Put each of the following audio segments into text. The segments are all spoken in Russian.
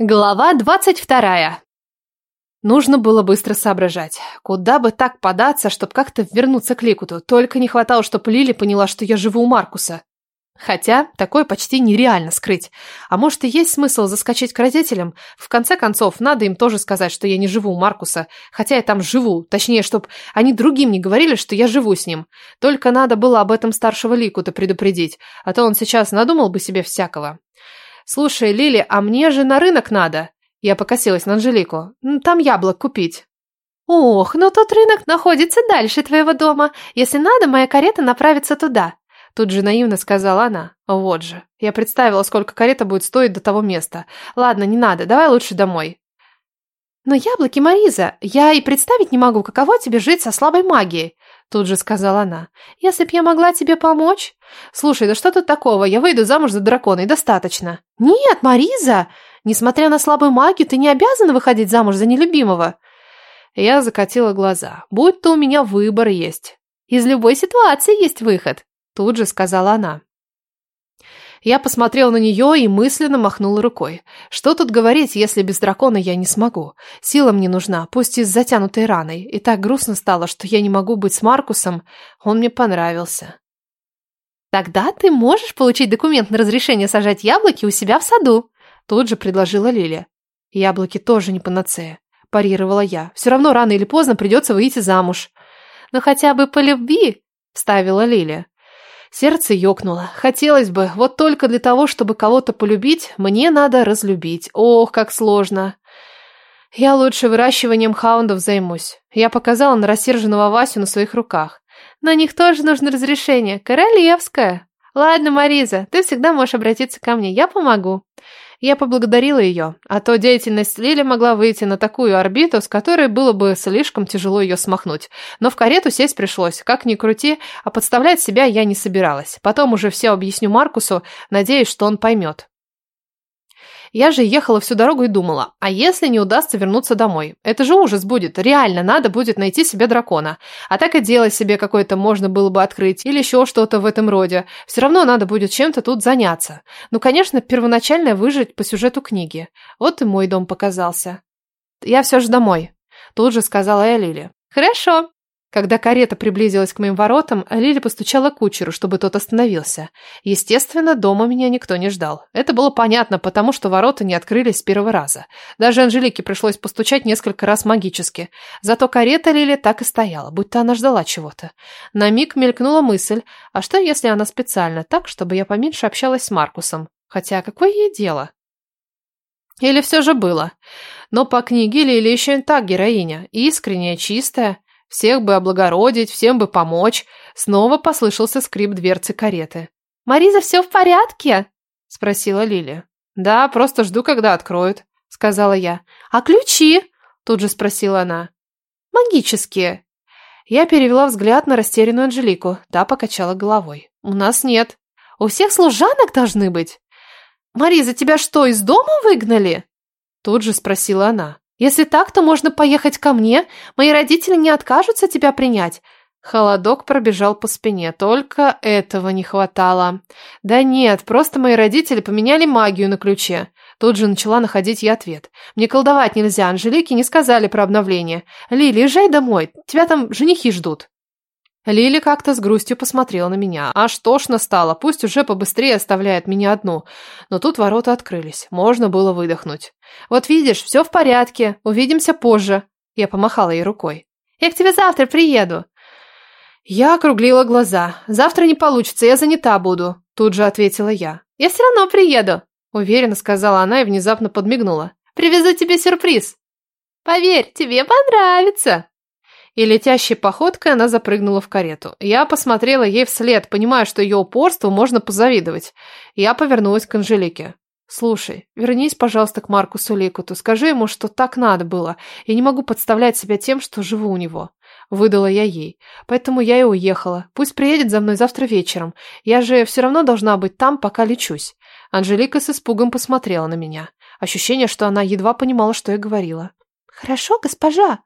Глава двадцать вторая. Нужно было быстро соображать. Куда бы так податься, чтобы как-то вернуться к Ликуту. Только не хватало, чтобы Лили поняла, что я живу у Маркуса. Хотя, такое почти нереально скрыть. А может и есть смысл заскочить к родителям? В конце концов, надо им тоже сказать, что я не живу у Маркуса. Хотя я там живу. Точнее, чтобы они другим не говорили, что я живу с ним. Только надо было об этом старшего Ликута предупредить. А то он сейчас надумал бы себе всякого. «Слушай, Лили, а мне же на рынок надо!» Я покосилась на Анжелику. «Там яблок купить». «Ох, но тот рынок находится дальше твоего дома. Если надо, моя карета направится туда». Тут же наивно сказала она. «Вот же. Я представила, сколько карета будет стоить до того места. Ладно, не надо, давай лучше домой». «Но яблоки, Мариза, я и представить не могу, каково тебе жить со слабой магией. Тут же сказала она. «Если б я могла тебе помочь...» «Слушай, да что тут такого? Я выйду замуж за дракона, и достаточно». «Нет, Мариза! Несмотря на слабую магию, ты не обязана выходить замуж за нелюбимого». Я закатила глаза. «Будь то у меня выбор есть». «Из любой ситуации есть выход», тут же сказала она. Я посмотрел на нее и мысленно махнул рукой. Что тут говорить, если без дракона я не смогу? Сила мне нужна, пусть и с затянутой раной. И так грустно стало, что я не могу быть с Маркусом. Он мне понравился. Тогда ты можешь получить документ на разрешение сажать яблоки у себя в саду. Тут же предложила Лилия. Яблоки тоже не панацея. Парировала я. Все равно рано или поздно придется выйти замуж. Но хотя бы по любви, вставила Лилия. Сердце ёкнуло. Хотелось бы, вот только для того, чтобы кого-то полюбить, мне надо разлюбить. Ох, как сложно. Я лучше выращиванием хаундов займусь. Я показала на рассерженного Васю на своих руках. На них тоже нужно разрешение. Королевское. Ладно, Мариза, ты всегда можешь обратиться ко мне. Я помогу. Я поблагодарила ее, а то деятельность Лили могла выйти на такую орбиту, с которой было бы слишком тяжело ее смахнуть. Но в карету сесть пришлось, как ни крути, а подставлять себя я не собиралась. Потом уже все объясню Маркусу, надеюсь, что он поймет. Я же ехала всю дорогу и думала, а если не удастся вернуться домой? Это же ужас будет, реально надо будет найти себе дракона. А так и дело себе какое-то можно было бы открыть, или еще что-то в этом роде. Все равно надо будет чем-то тут заняться. Ну, конечно, первоначально выжить по сюжету книги. Вот и мой дом показался. Я все же домой, тут же сказала я Лиле. Хорошо, когда карета приблизилась к моим воротам, Лили постучала кучеру, чтобы тот остановился. Естественно, дома меня никто не ждал. Это было понятно, потому что ворота не открылись с первого раза. Даже Анжелике пришлось постучать несколько раз магически. Зато карета Лили так и стояла, будто она ждала чего-то. На миг мелькнула мысль, а что если она специально так, чтобы я поменьше общалась с Маркусом? Хотя какое ей дело? Или все же было? Но по книге Лили еще и так героиня. Искренняя, чистая. Всех бы облагородить, всем бы помочь. Снова послышался скрип дверцы кареты. «Мариза, все в порядке?» – спросила Лили. «Да, просто жду, когда откроют», – сказала я. «А ключи?» – тут же спросила она. «Магические». Я перевела взгляд на растерянную Анжелику. Та покачала головой. «У нас нет». «У всех служанок должны быть». «Мариза, тебя что, из дома выгнали?» Тут же спросила она. Если так, то можно поехать ко мне. Мои родители не откажутся тебя принять. Холодок пробежал по спине, только этого не хватало. Да нет, просто мои родители поменяли магию на ключе. Тут же начала находить я ответ. Мне колдовать нельзя, Анжелике не сказали про обновление. Лили, езжай домой, тебя там женихи ждут. Лили как-то с грустью посмотрела на меня. Аж тошно стало, пусть уже побыстрее оставляет меня одну. Но тут ворота открылись, можно было выдохнуть. «Вот видишь, все в порядке, увидимся позже». Я помахала ей рукой. «Я к тебе завтра приеду». Я округлила глаза. «Завтра не получится, я занята буду», тут же ответила я. «Я все равно приеду», уверенно сказала она и внезапно подмигнула. «Привезу тебе сюрприз». «Поверь, тебе понравится». И летящей походкой она запрыгнула в карету. Я посмотрела ей вслед, понимая, что ее упорству можно позавидовать. Я повернулась к Анжелике. «Слушай, вернись, пожалуйста, к Маркусу Ликуту. Скажи ему, что так надо было. Я не могу подставлять себя тем, что живу у него». Выдала я ей. Поэтому я и уехала. Пусть приедет за мной завтра вечером. Я же все равно должна быть там, пока лечусь. Анжелика с испугом посмотрела на меня. Ощущение, что она едва понимала, что я говорила. «Хорошо, госпожа»,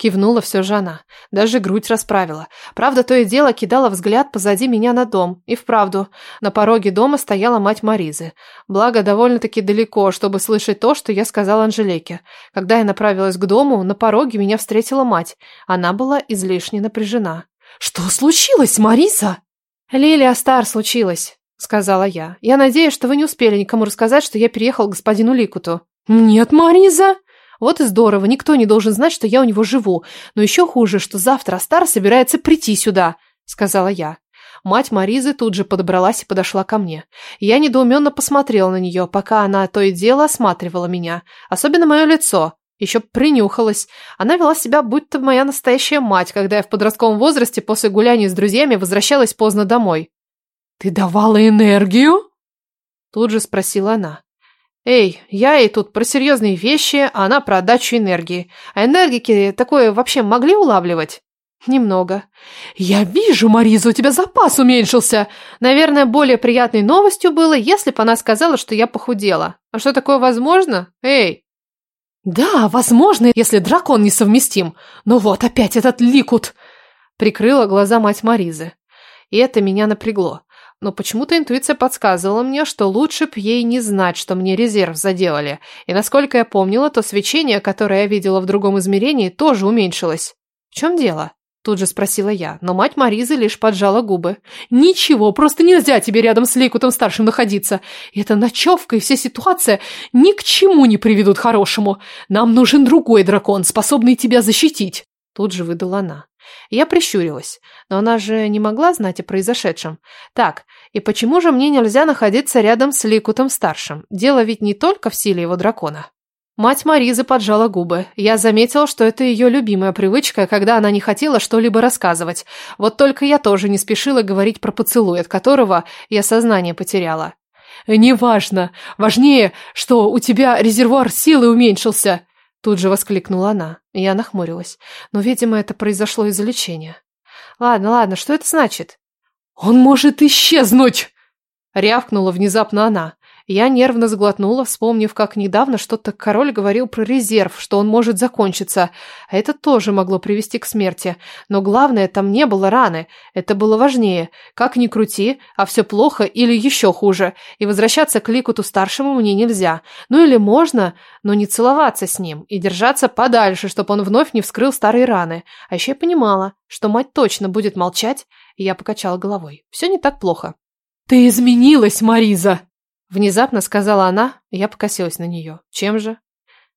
Кивнула все же она. Даже грудь расправила. Правда, то и дело кидала взгляд позади меня на дом. И вправду, на пороге дома стояла мать Маризы. Благо, довольно-таки далеко, чтобы слышать то, что я сказала Анжелике. Когда я направилась к дому, на пороге меня встретила мать. Она была излишне напряжена. «Что случилось, Мариза?» «Лилия Стар случилось», — сказала я. «Я надеюсь, что вы не успели никому рассказать, что я переехал к господину Ликуту». «Нет, Мариза!» Вот и здорово, никто не должен знать, что я у него живу. Но еще хуже, что завтра Астар собирается прийти сюда, сказала я. Мать Маризы тут же подобралась и подошла ко мне. Я недоуменно посмотрела на нее, пока она то и дело осматривала меня. Особенно мое лицо. Еще принюхалась. Она вела себя, будто моя настоящая мать, когда я в подростковом возрасте после гуляния с друзьями возвращалась поздно домой. «Ты давала энергию?» Тут же спросила она. Эй, я ей тут про серьезные вещи, а она про отдачу энергии. А энергики такое вообще могли улавливать? Немного. Я вижу, Мариза, у тебя запас уменьшился. Наверное, более приятной новостью было, если бы она сказала, что я похудела. А что такое возможно? Эй! Да, возможно, если дракон несовместим. Но вот опять этот ликут. Прикрыла глаза мать Маризы. И это меня напрягло но почему-то интуиция подсказывала мне, что лучше б ей не знать, что мне резерв заделали. И насколько я помнила, то свечение, которое я видела в другом измерении, тоже уменьшилось. В чем дело? Тут же спросила я, но мать Маризы лишь поджала губы. «Ничего, просто нельзя тебе рядом с Лейкутом-старшим находиться. Эта ночевка и вся ситуация ни к чему не приведут хорошему. Нам нужен другой дракон, способный тебя защитить». Тут же выдала она. Я прищурилась. Но она же не могла знать о произошедшем. Так, и почему же мне нельзя находиться рядом с Ликутом-старшим? Дело ведь не только в силе его дракона. Мать Маризы поджала губы. Я заметила, что это ее любимая привычка, когда она не хотела что-либо рассказывать. Вот только я тоже не спешила говорить про поцелуй, от которого я сознание потеряла. «Неважно. Важнее, что у тебя резервуар силы уменьшился», Тут же воскликнула она. Я нахмурилась. Но, видимо, это произошло из-за лечения. Ладно, ладно, что это значит? Он может исчезнуть! Рявкнула внезапно она. Я нервно сглотнула, вспомнив, как недавно что-то король говорил про резерв, что он может закончиться. А это тоже могло привести к смерти. Но главное, там не было раны. Это было важнее. Как ни крути, а все плохо или еще хуже. И возвращаться к Ликуту-старшему мне нельзя. Ну или можно, но не целоваться с ним. И держаться подальше, чтобы он вновь не вскрыл старые раны. А еще я понимала, что мать точно будет молчать, и я покачала головой. Все не так плохо. «Ты изменилась, Мариза!» Внезапно сказала она, и я покосилась на нее. Чем же?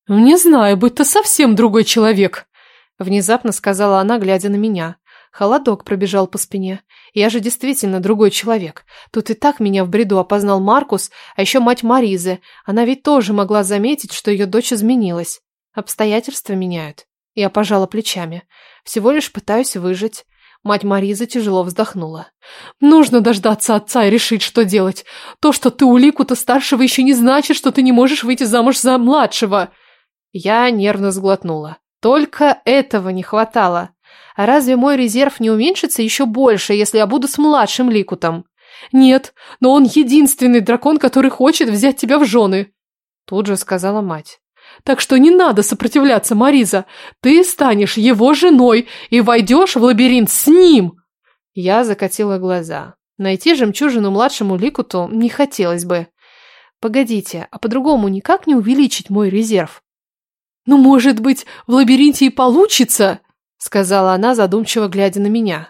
«Не знаю, будь то совсем другой человек», — внезапно сказала она, глядя на меня. Холодок пробежал по спине. Я же действительно другой человек. Тут и так меня в бреду опознал Маркус, а еще мать Маризы. Она ведь тоже могла заметить, что ее дочь изменилась. Обстоятельства меняют. Я пожала плечами. Всего лишь пытаюсь выжить. Мать Маризы тяжело вздохнула. «Нужно дождаться отца и решить, что делать. То, что ты у Ликута старшего, еще не значит, что ты не можешь выйти замуж за младшего». Я нервно сглотнула. Только этого не хватало. А разве мой резерв не уменьшится еще больше, если я буду с младшим Ликутом? Нет, но он единственный дракон, который хочет взять тебя в жены. Тут же сказала мать. Так что не надо сопротивляться, Мариза. Ты станешь его женой и войдешь в лабиринт с ним. Я закатила глаза. Найти жемчужину младшему Ликуту не хотелось бы. Погодите, а по-другому никак не увеличить мой резерв? Ну, может быть, в лабиринте и получится, сказала она, задумчиво глядя на меня.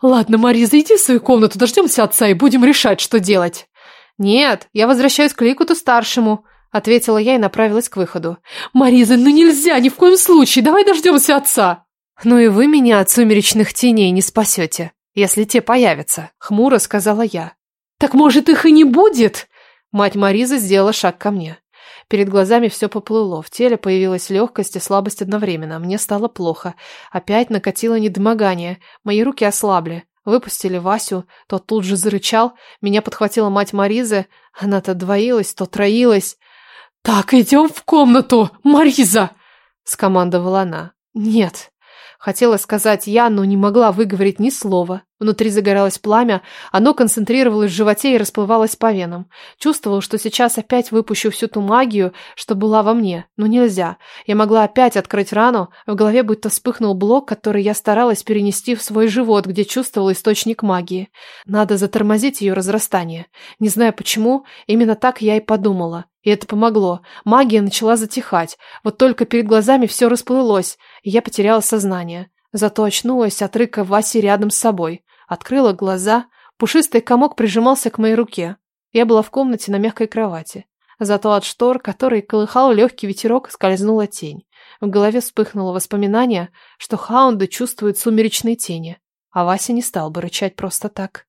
Ладно, Мариза, иди в свою комнату, дождемся отца и будем решать, что делать. Нет, я возвращаюсь к Ликуту старшему. Ответила я и направилась к выходу. «Мариза, ну нельзя, ни в коем случае, давай дождемся отца!» «Ну и вы меня от сумеречных теней не спасете, если те появятся», — хмуро сказала я. «Так может их и не будет?» Мать Маризы сделала шаг ко мне. Перед глазами все поплыло, в теле появилась легкость и слабость одновременно. Мне стало плохо. Опять накатило недомогание. Мои руки ослабли. Выпустили Васю, тот тут же зарычал. Меня подхватила мать Маризы. Она то двоилась, то троилась. «Так, идем в комнату, Мариза!» – скомандовала она. «Нет». Хотела сказать я, но не могла выговорить ни слова. Внутри загоралось пламя, оно концентрировалось в животе и расплывалось по венам. Чувствовала, что сейчас опять выпущу всю ту магию, что была во мне, но нельзя. Я могла опять открыть рану, в голове будто вспыхнул блок, который я старалась перенести в свой живот, где чувствовал источник магии. Надо затормозить ее разрастание. Не знаю почему, именно так я и подумала. И это помогло. Магия начала затихать. Вот только перед глазами все расплылось, и я потеряла сознание. Зато очнулась от рыка Васи рядом с собой. Открыла глаза. Пушистый комок прижимался к моей руке. Я была в комнате на мягкой кровати. Зато от штор, который колыхал легкий ветерок, скользнула тень. В голове вспыхнуло воспоминание, что хаунды чувствуют сумеречные тени. А Вася не стал бы рычать просто так.